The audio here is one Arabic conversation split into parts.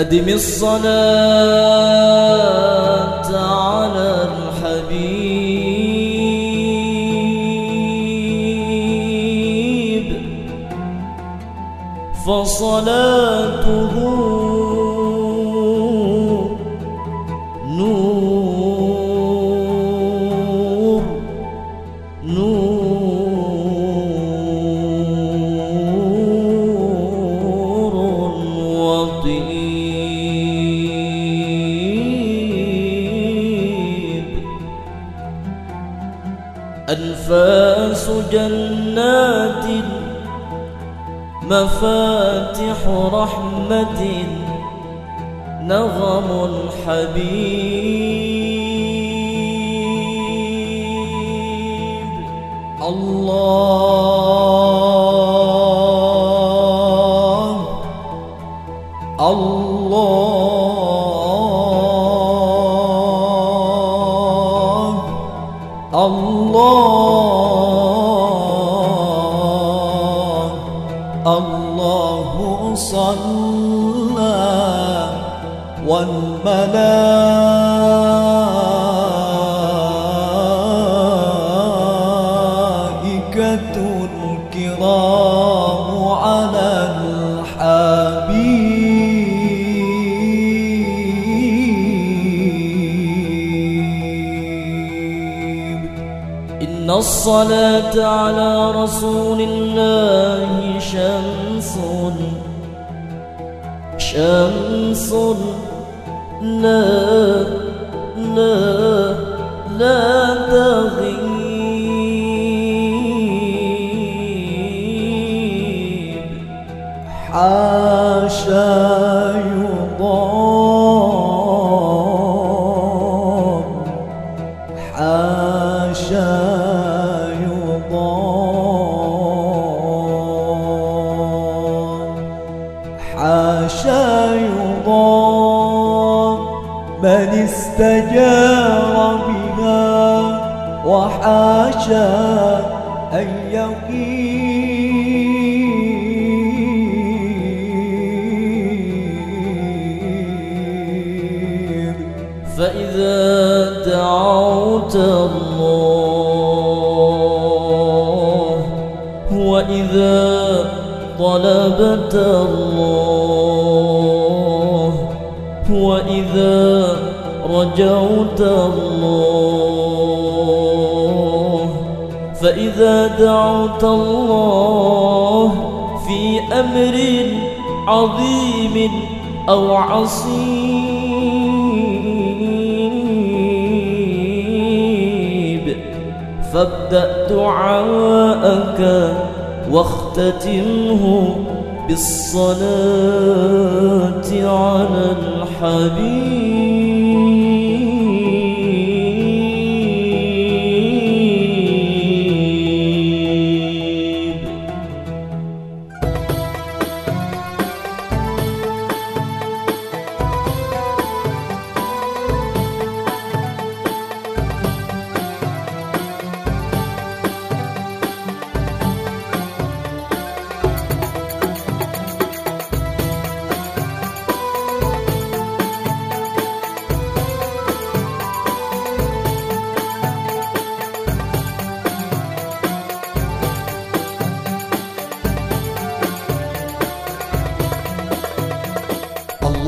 أدم الصلاة أنفاس جنات مفاتح رحمة نغم حبيب الله الله صلى والملائكة الكرام على الصلاة على رسول الله شمس شمس لا لا لا تغيب. حاشا يضام يضام من استجار بها وحاشا أن يغيب فإذا دعوت الله وإذا طلبت الله وإذا رجوت الله فإذا دعوت الله في أمر عظيم أو عصيب فابدأ دعاءك واختتمه بالصلاة على الحبيب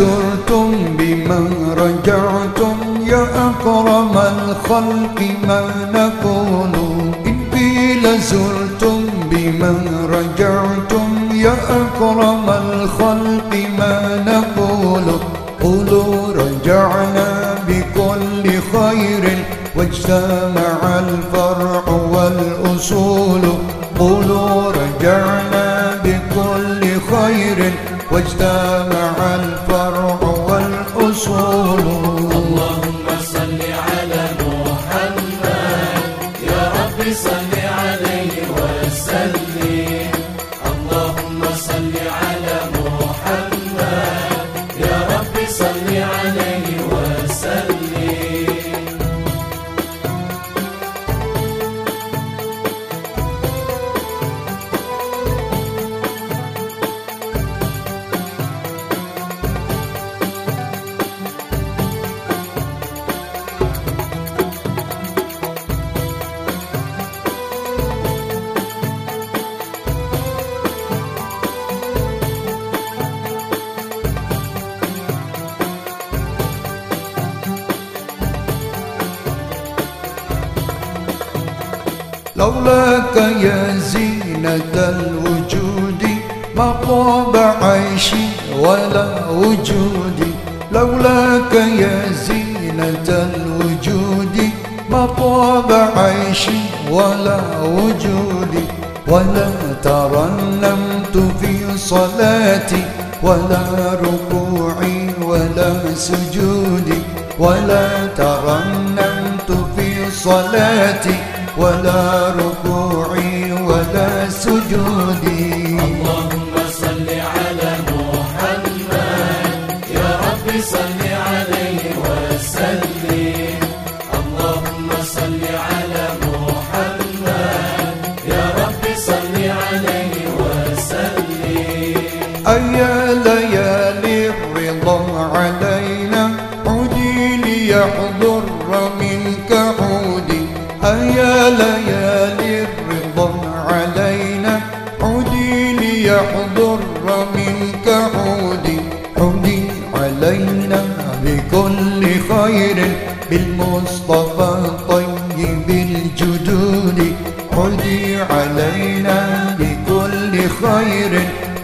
زرتم بمن رجعتم يا أكرم الخلق ما نقول. إن قيل زرتم بمن رجعتم يا أكرم الخلق ما نقول. قولوا رجعنا بكل خير. واجتمع الفرع والأصول. لولاك يا زينة الوجود ما طاب عيشي ولا وجودي. لولاك يا زينة الوجود ما طاب عيشي ولا وجودي. ولا ترنمت في صلاتي ولا ركوعي ولا سجودي. ولا ترنمت في صلاتي ولا ركوعي ولا سجودي. اللهم صل على محمد. يا رب صل عليه وسلم. اللهم صل على محمد. يا رب صل عليه وسلم. أيا ليالي الرضا علينا. عودي ليحضر منك عودي. أيا ليالي الرضا علينا. عودي ليحضر منك عودي. عودي علينا بكل خير. بالمصطفى طيب الجدود. عودي علينا بكل خير.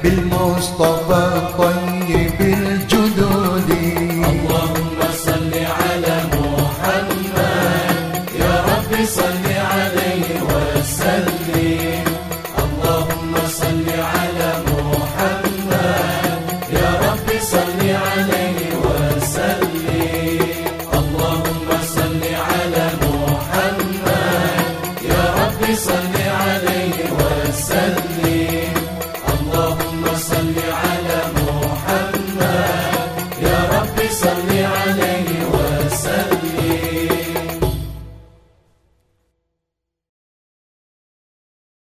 بالمصطفى طيب صل عليه وسلم